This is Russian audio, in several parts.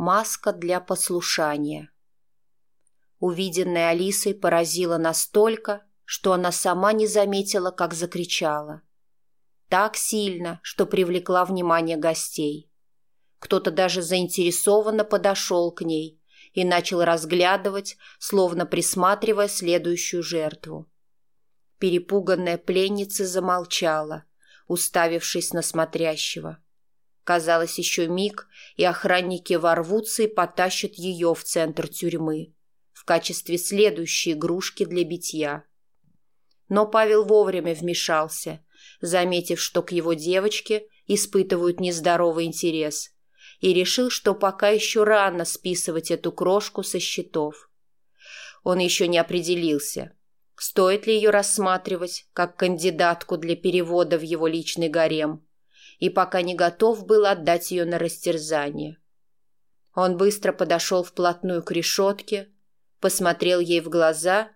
маска для послушания. Увиденное Алисой поразило настолько, что она сама не заметила, как закричала. Так сильно, что привлекла внимание гостей. Кто-то даже заинтересованно подошел к ней и начал разглядывать, словно присматривая следующую жертву. Перепуганная пленница замолчала, уставившись на смотрящего – Казалось, еще миг, и охранники ворвутся и потащат ее в центр тюрьмы в качестве следующей игрушки для битья. Но Павел вовремя вмешался, заметив, что к его девочке испытывают нездоровый интерес, и решил, что пока еще рано списывать эту крошку со счетов. Он еще не определился, стоит ли ее рассматривать как кандидатку для перевода в его личный гарем – и пока не готов был отдать ее на растерзание. Он быстро подошел вплотную к решетке, посмотрел ей в глаза,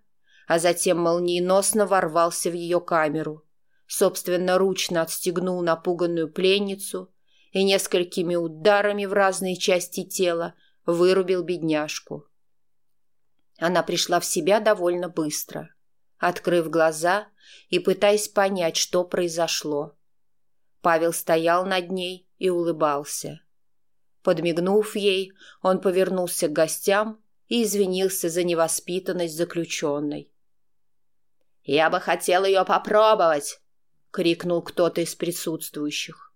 а затем молниеносно ворвался в ее камеру, собственноручно отстегнул напуганную пленницу и несколькими ударами в разные части тела вырубил бедняжку. Она пришла в себя довольно быстро, открыв глаза и пытаясь понять, что произошло. Павел стоял над ней и улыбался. Подмигнув ей, он повернулся к гостям и извинился за невоспитанность заключенной. «Я бы хотел ее попробовать!» — крикнул кто-то из присутствующих.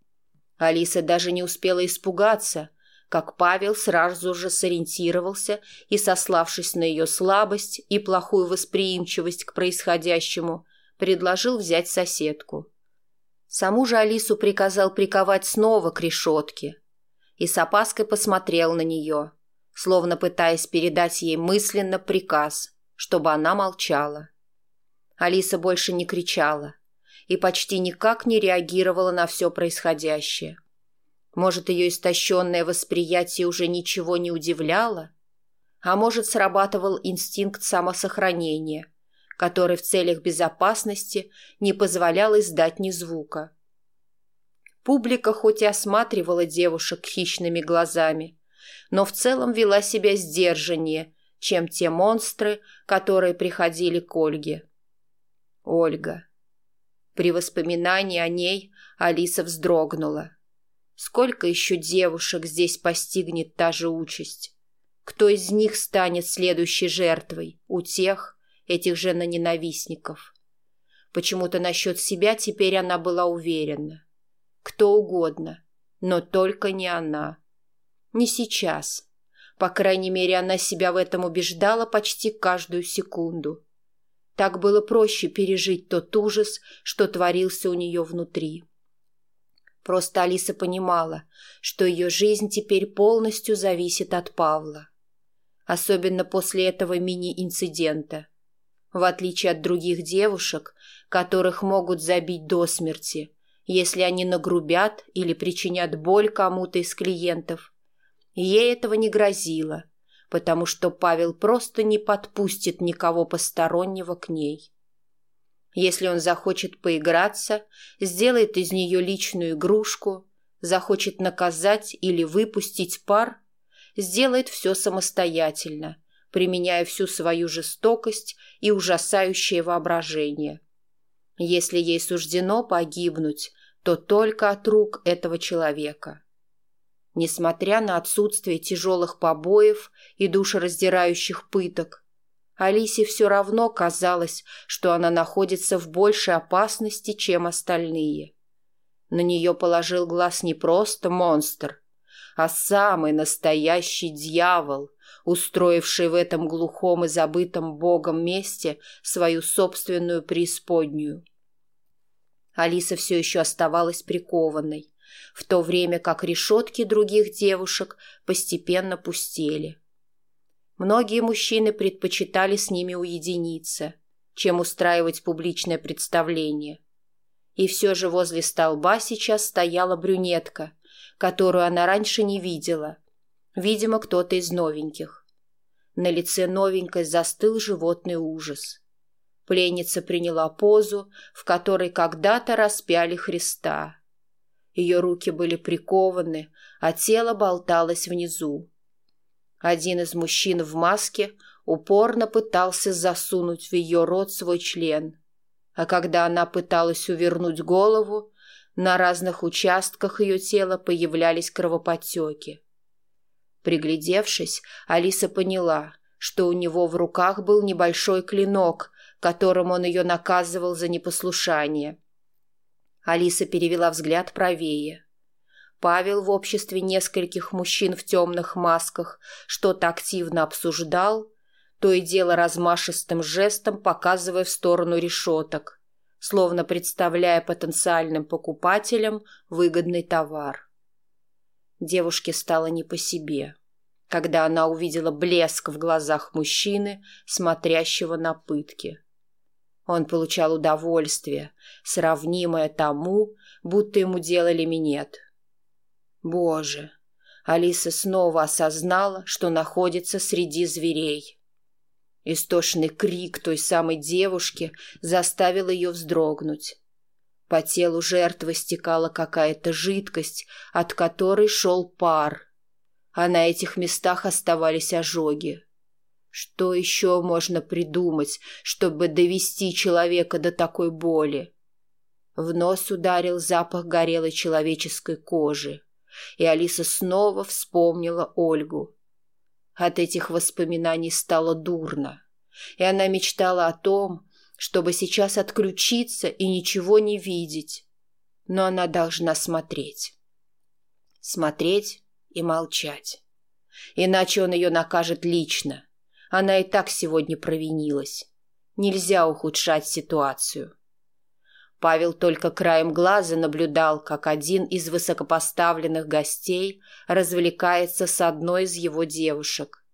Алиса даже не успела испугаться, как Павел сразу же сориентировался и, сославшись на ее слабость и плохую восприимчивость к происходящему, предложил взять соседку — Саму же Алису приказал приковать снова к решетке и с опаской посмотрел на нее, словно пытаясь передать ей мысленно приказ, чтобы она молчала. Алиса больше не кричала и почти никак не реагировала на все происходящее. Может, ее истощенное восприятие уже ничего не удивляло? А может, срабатывал инстинкт самосохранения – который в целях безопасности не позволял издать ни звука. Публика хоть и осматривала девушек хищными глазами, но в целом вела себя сдержаннее, чем те монстры, которые приходили к Ольге. Ольга. При воспоминании о ней Алиса вздрогнула. Сколько еще девушек здесь постигнет та же участь? Кто из них станет следующей жертвой? У тех, этих женоненавистников. Почему-то насчет себя теперь она была уверена. Кто угодно, но только не она. Не сейчас. По крайней мере, она себя в этом убеждала почти каждую секунду. Так было проще пережить тот ужас, что творился у нее внутри. Просто Алиса понимала, что ее жизнь теперь полностью зависит от Павла особенно после этого мини-инцидента в отличие от других девушек, которых могут забить до смерти, если они нагрубят или причинят боль кому-то из клиентов. Ей этого не грозило, потому что Павел просто не подпустит никого постороннего к ней. Если он захочет поиграться, сделает из нее личную игрушку, захочет наказать или выпустить пар, сделает все самостоятельно – применяя всю свою жестокость и ужасающее воображение. Если ей суждено погибнуть, то только от рук этого человека. Несмотря на отсутствие тяжелых побоев и душераздирающих пыток, Алисе все равно казалось, что она находится в большей опасности, чем остальные. На нее положил глаз не просто монстр, а самый настоящий дьявол – устроивший в этом глухом и забытом Богом месте свою собственную преисподнюю. Алиса все еще оставалась прикованной, в то время как решетки других девушек постепенно пустели. Многие мужчины предпочитали с ними уединиться, чем устраивать публичное представление. И все же возле столба сейчас стояла брюнетка, которую она раньше не видела. Видимо, кто-то из новеньких. На лице новенькой застыл животный ужас. Пленница приняла позу, в которой когда-то распяли Христа. Ее руки были прикованы, а тело болталось внизу. Один из мужчин в маске упорно пытался засунуть в ее рот свой член, а когда она пыталась увернуть голову, на разных участках ее тела появлялись кровоподтеки. Приглядевшись, Алиса поняла, что у него в руках был небольшой клинок, которым он ее наказывал за непослушание. Алиса перевела взгляд правее. Павел в обществе нескольких мужчин в темных масках что-то активно обсуждал, то и дело размашистым жестом показывая в сторону решеток, словно представляя потенциальным покупателям выгодный товар. Девушке стало не по себе когда она увидела блеск в глазах мужчины, смотрящего на пытки. Он получал удовольствие, сравнимое тому, будто ему делали минет. Боже! Алиса снова осознала, что находится среди зверей. Истошный крик той самой девушки заставил ее вздрогнуть. По телу жертвы стекала какая-то жидкость, от которой шел пар — а на этих местах оставались ожоги. Что еще можно придумать, чтобы довести человека до такой боли? В нос ударил запах горелой человеческой кожи, и Алиса снова вспомнила Ольгу. От этих воспоминаний стало дурно, и она мечтала о том, чтобы сейчас отключиться и ничего не видеть. Но она должна смотреть. Смотреть и молчать. Иначе он ее накажет лично. Она и так сегодня провинилась. Нельзя ухудшать ситуацию. Павел только краем глаза наблюдал, как один из высокопоставленных гостей развлекается с одной из его девушек.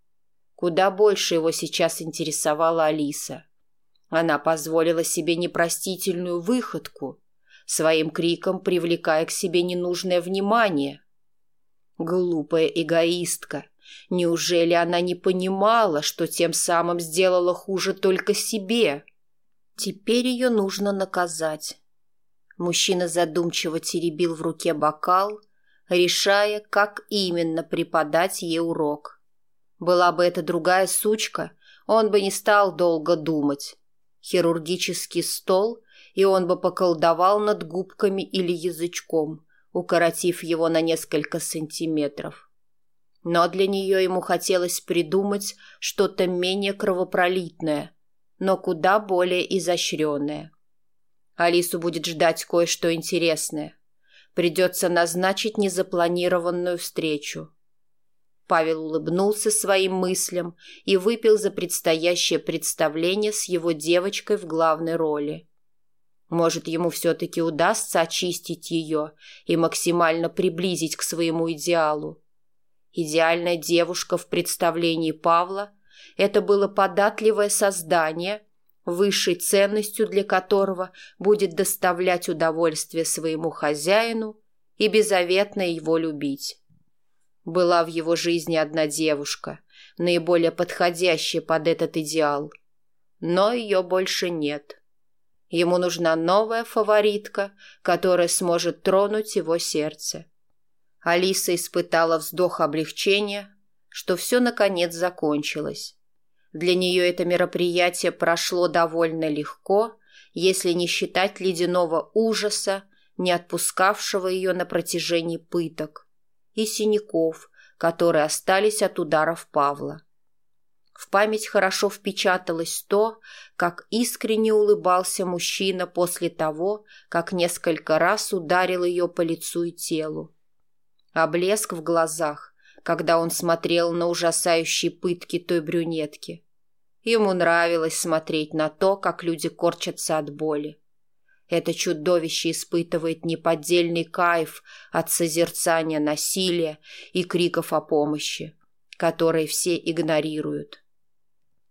Куда больше его сейчас интересовала Алиса. Она позволила себе непростительную выходку, своим криком привлекая к себе ненужное внимание – Глупая эгоистка. Неужели она не понимала, что тем самым сделала хуже только себе? Теперь ее нужно наказать. Мужчина задумчиво теребил в руке бокал, решая, как именно преподать ей урок. Была бы это другая сучка, он бы не стал долго думать. Хирургический стол, и он бы поколдовал над губками или язычком укоротив его на несколько сантиметров. Но для нее ему хотелось придумать что-то менее кровопролитное, но куда более изощренное. Алису будет ждать кое-что интересное. Придется назначить незапланированную встречу. Павел улыбнулся своим мыслям и выпил за предстоящее представление с его девочкой в главной роли. Может, ему все-таки удастся очистить ее и максимально приблизить к своему идеалу. Идеальная девушка в представлении Павла – это было податливое создание, высшей ценностью для которого будет доставлять удовольствие своему хозяину и беззаветно его любить. Была в его жизни одна девушка, наиболее подходящая под этот идеал, но ее больше нет – Ему нужна новая фаворитка, которая сможет тронуть его сердце. Алиса испытала вздох облегчения, что все наконец закончилось. Для нее это мероприятие прошло довольно легко, если не считать ледяного ужаса, не отпускавшего ее на протяжении пыток, и синяков, которые остались от ударов Павла. В память хорошо впечаталось то, как искренне улыбался мужчина после того, как несколько раз ударил ее по лицу и телу. А блеск в глазах, когда он смотрел на ужасающие пытки той брюнетки. Ему нравилось смотреть на то, как люди корчатся от боли. Это чудовище испытывает неподдельный кайф от созерцания насилия и криков о помощи, которые все игнорируют.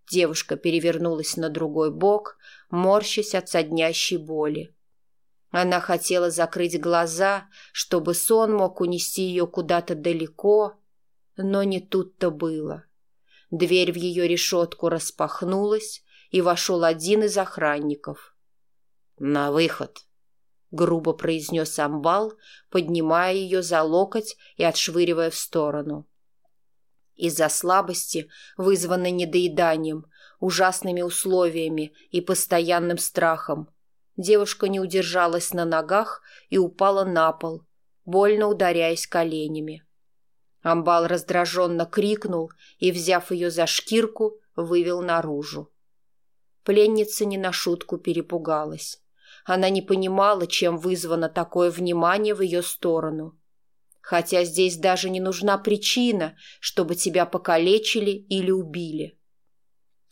Девушка перевернулась на другой бок, морщась от соднящей боли. Она хотела закрыть глаза, чтобы сон мог унести ее куда-то далеко, но не тут-то было. Дверь в ее решетку распахнулась, и вошел один из охранников. «На выход!» — грубо произнес амбал, поднимая ее за локоть и отшвыривая в сторону из-за слабости, вызванной недоеданием, ужасными условиями и постоянным страхом. Девушка не удержалась на ногах и упала на пол, больно ударяясь коленями. Амбал раздраженно крикнул и, взяв ее за шкирку, вывел наружу. Пленница не на шутку перепугалась. Она не понимала, чем вызвано такое внимание в ее сторону – хотя здесь даже не нужна причина, чтобы тебя покалечили или убили.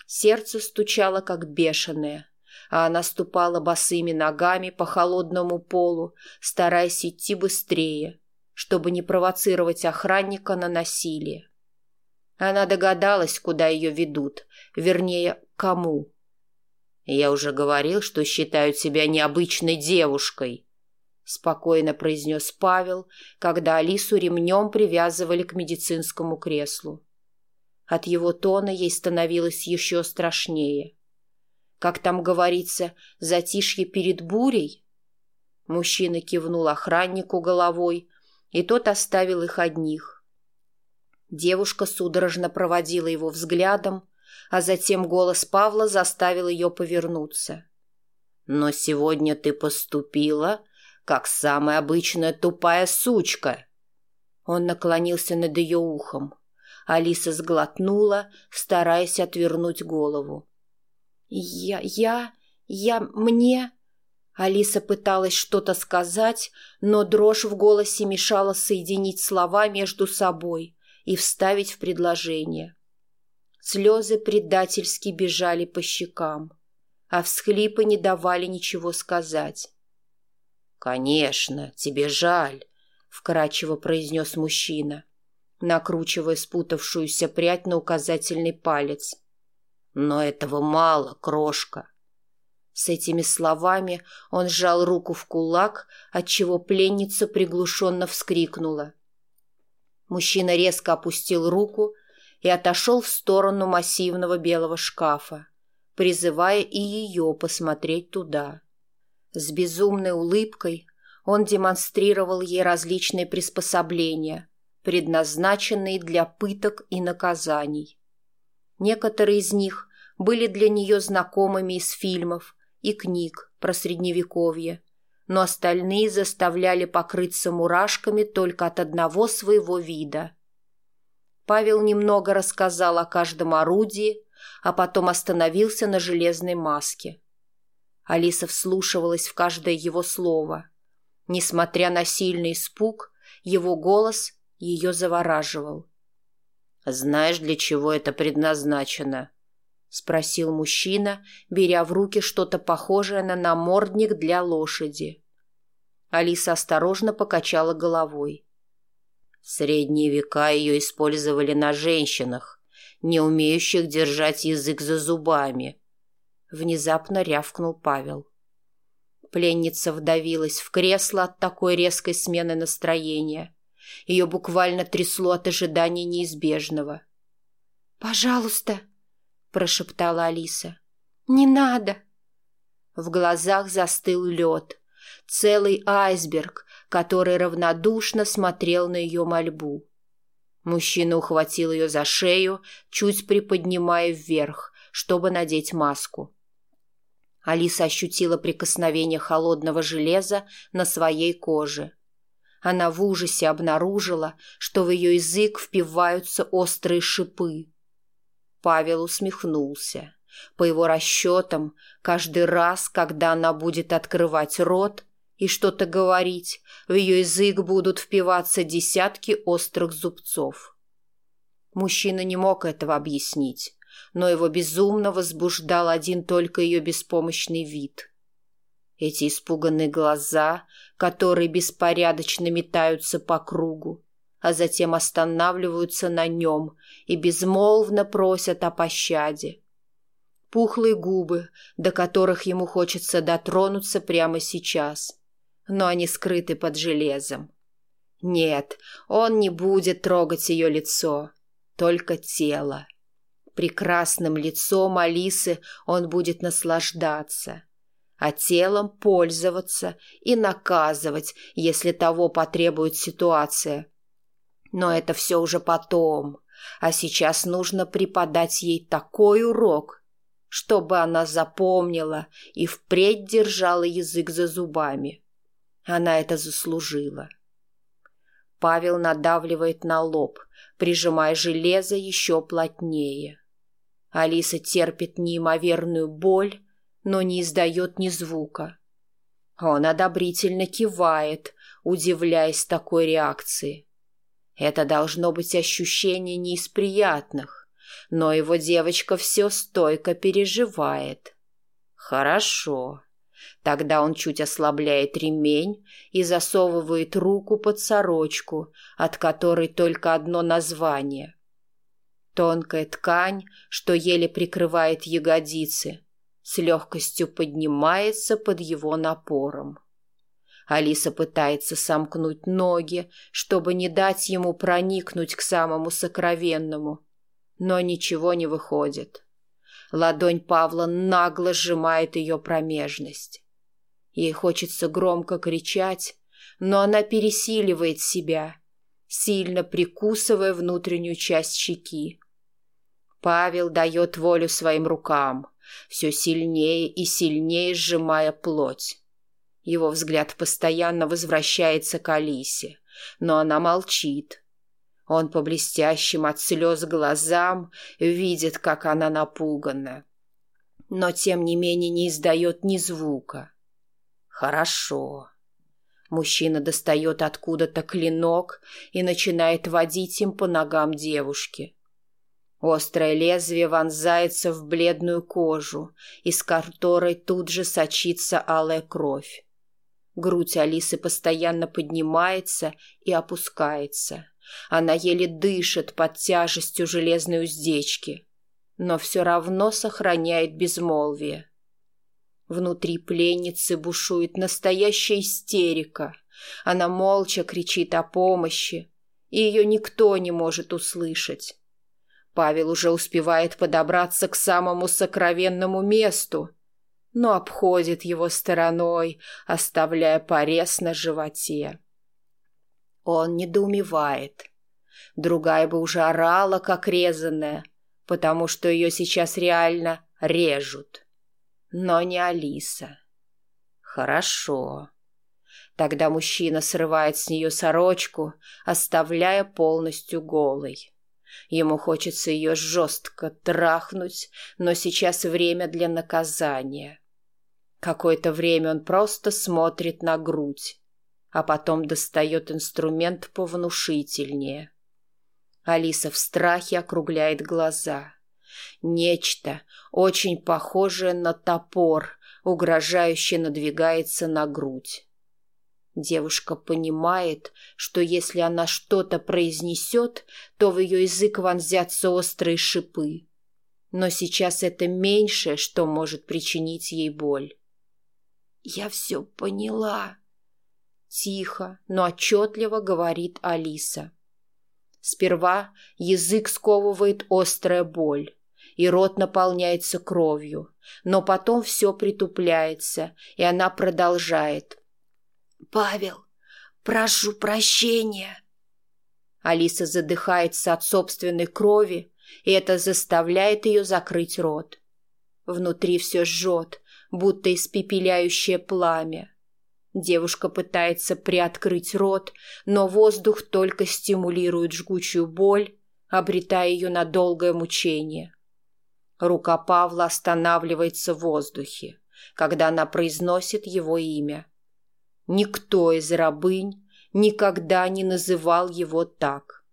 Сердце стучало, как бешеное, а она ступала босыми ногами по холодному полу, стараясь идти быстрее, чтобы не провоцировать охранника на насилие. Она догадалась, куда ее ведут, вернее, кому. «Я уже говорил, что считаю тебя необычной девушкой», спокойно произнес Павел, когда Алису ремнем привязывали к медицинскому креслу. От его тона ей становилось еще страшнее. Как там говорится, затишье перед бурей? Мужчина кивнул охраннику головой, и тот оставил их одних. Девушка судорожно проводила его взглядом, а затем голос Павла заставил ее повернуться. — но сегодня ты поступила как самая обычная тупая сучка. Он наклонился над ее ухом. Алиса сглотнула, стараясь отвернуть голову. «Я... я... я... мне...» Алиса пыталась что-то сказать, но дрожь в голосе мешала соединить слова между собой и вставить в предложение. Слезы предательски бежали по щекам, а всхлипы не давали ничего сказать. «Конечно, тебе жаль», — вкрадчиво произнес мужчина, накручивая спутавшуюся прядь на указательный палец. «Но этого мало, крошка». С этими словами он сжал руку в кулак, отчего пленница приглушенно вскрикнула. Мужчина резко опустил руку и отошел в сторону массивного белого шкафа, призывая и ее посмотреть туда. С безумной улыбкой он демонстрировал ей различные приспособления, предназначенные для пыток и наказаний. Некоторые из них были для нее знакомыми из фильмов и книг про Средневековье, но остальные заставляли покрыться мурашками только от одного своего вида. Павел немного рассказал о каждом орудии, а потом остановился на железной маске. Алиса вслушивалась в каждое его слово. Несмотря на сильный испуг, его голос ее завораживал. «Знаешь, для чего это предназначено?» — спросил мужчина, беря в руки что-то похожее на намордник для лошади. Алиса осторожно покачала головой. В средние века ее использовали на женщинах, не умеющих держать язык за зубами — внезапно рявкнул Павел. Пленница вдавилась в кресло от такой резкой смены настроения. Ее буквально трясло от ожидания неизбежного. «Пожалуйста», — прошептала Алиса. «Не надо». В глазах застыл лед, целый айсберг, который равнодушно смотрел на ее мольбу. Мужчина ухватил ее за шею, чуть приподнимая вверх, чтобы надеть маску. Алиса ощутила прикосновение холодного железа на своей коже. Она в ужасе обнаружила, что в ее язык впиваются острые шипы. Павел усмехнулся. По его расчетам, каждый раз, когда она будет открывать рот и что-то говорить, в ее язык будут впиваться десятки острых зубцов. Мужчина не мог этого объяснить, но его безумно возбуждал один только ее беспомощный вид. Эти испуганные глаза, которые беспорядочно метаются по кругу, а затем останавливаются на нем и безмолвно просят о пощаде. Пухлые губы, до которых ему хочется дотронуться прямо сейчас, но они скрыты под железом. Нет, он не будет трогать ее лицо, только тело. Прекрасным лицом Алисы он будет наслаждаться, а телом пользоваться и наказывать, если того потребует ситуация. Но это все уже потом, а сейчас нужно преподать ей такой урок, чтобы она запомнила и впредь держала язык за зубами. Она это заслужила. Павел надавливает на лоб, прижимая железо еще плотнее. Алиса терпит неимоверную боль, но не издает ни звука. Он одобрительно кивает, удивляясь такой реакции. Это должно быть ощущение не из приятных, но его девочка все стойко переживает. Хорошо. Тогда он чуть ослабляет ремень и засовывает руку под сорочку, от которой только одно название — Тонкая ткань, что еле прикрывает ягодицы, с легкостью поднимается под его напором. Алиса пытается сомкнуть ноги, чтобы не дать ему проникнуть к самому сокровенному, но ничего не выходит. Ладонь Павла нагло сжимает ее промежность. Ей хочется громко кричать, но она пересиливает себя, сильно прикусывая внутреннюю часть щеки, Павел дает волю своим рукам, все сильнее и сильнее сжимая плоть. Его взгляд постоянно возвращается к Алисе, но она молчит. Он по блестящим от слез глазам видит, как она напугана. Но, тем не менее, не издает ни звука. «Хорошо», Мужчина достает откуда-то клинок и начинает водить им по ногам девушки. Острое лезвие вонзается в бледную кожу, из которой тут же сочится алая кровь. Грудь Алисы постоянно поднимается и опускается. Она еле дышит под тяжестью железной уздечки, но все равно сохраняет безмолвие. Внутри пленницы бушует настоящая истерика. Она молча кричит о помощи, и ее никто не может услышать. Павел уже успевает подобраться к самому сокровенному месту, но обходит его стороной, оставляя порез на животе. Он недоумевает. Другая бы уже орала, как резаная, потому что ее сейчас реально режут. Но не Алиса. Хорошо. Тогда мужчина срывает с нее сорочку, оставляя полностью голой. Ему хочется ее жестко трахнуть, но сейчас время для наказания. Какое-то время он просто смотрит на грудь, а потом достает инструмент повнушительнее. Алиса в страхе округляет глаза. Нечто, очень похожее на топор, угрожающе надвигается на грудь. Девушка понимает, что если она что-то произнесет, то в ее язык вонзятся острые шипы. Но сейчас это меньшее, что может причинить ей боль. «Я все поняла», — тихо, но отчетливо говорит Алиса. Сперва язык сковывает острая боль, и рот наполняется кровью, но потом все притупляется, и она продолжает — Павел, прошу прощения. Алиса задыхается от собственной крови, и это заставляет ее закрыть рот. Внутри все жжет, будто испепеляющее пламя. Девушка пытается приоткрыть рот, но воздух только стимулирует жгучую боль, обретая ее на долгое мучение. Рука Павла останавливается в воздухе, когда она произносит его имя. Никто из рабынь никогда не называл его так.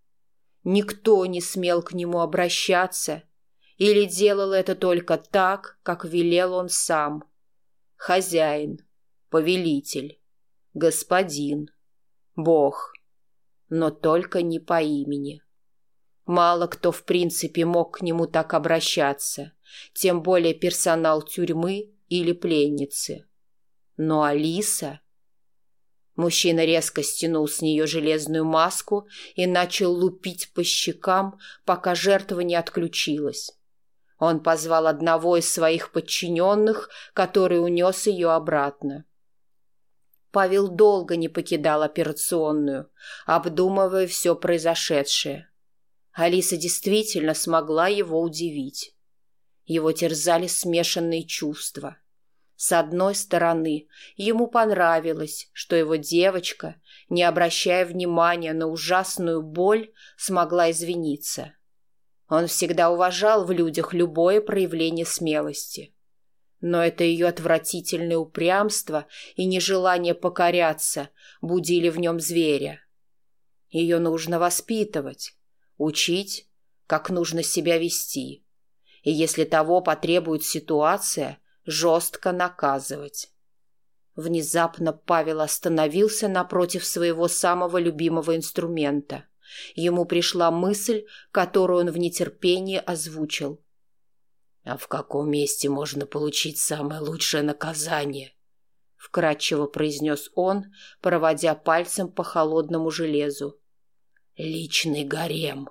Никто не смел к нему обращаться или делал это только так, как велел он сам. Хозяин, повелитель, господин, бог, но только не по имени. Мало кто в принципе мог к нему так обращаться, тем более персонал тюрьмы или пленницы. Но Алиса Мужчина резко стянул с нее железную маску и начал лупить по щекам, пока жертва не отключилась. Он позвал одного из своих подчиненных, который унес ее обратно. Павел долго не покидал операционную, обдумывая все произошедшее. Алиса действительно смогла его удивить. Его терзали смешанные чувства – с одной стороны, ему понравилось, что его девочка, не обращая внимания на ужасную боль, смогла извиниться. Он всегда уважал в людях любое проявление смелости. Но это ее отвратительное упрямство и нежелание покоряться будили в нем зверя. Ее нужно воспитывать, учить, как нужно себя вести. И если того потребует ситуация – жестко наказывать. Внезапно Павел остановился напротив своего самого любимого инструмента. Ему пришла мысль, которую он в нетерпении озвучил. «А в каком месте можно получить самое лучшее наказание?» — вкратчиво произнес он, проводя пальцем по холодному железу. «Личный гарем».